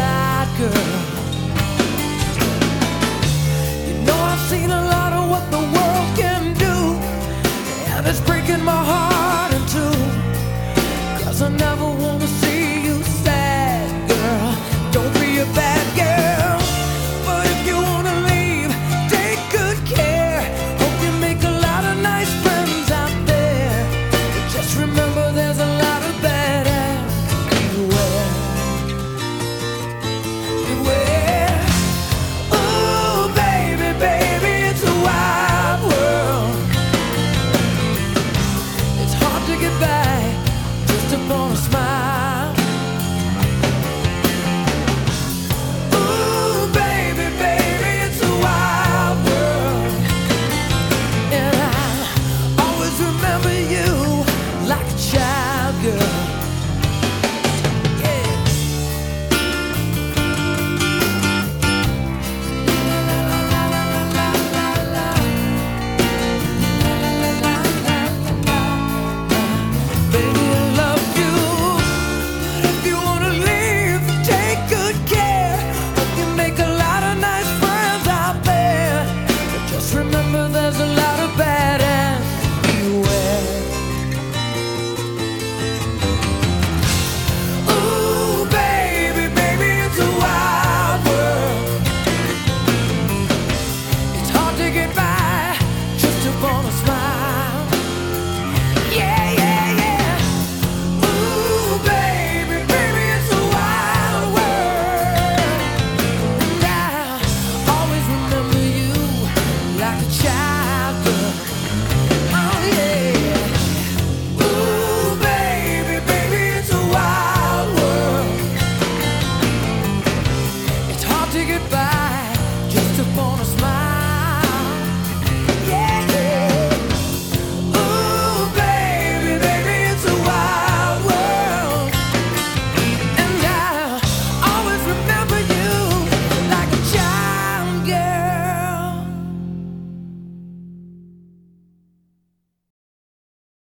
that girl.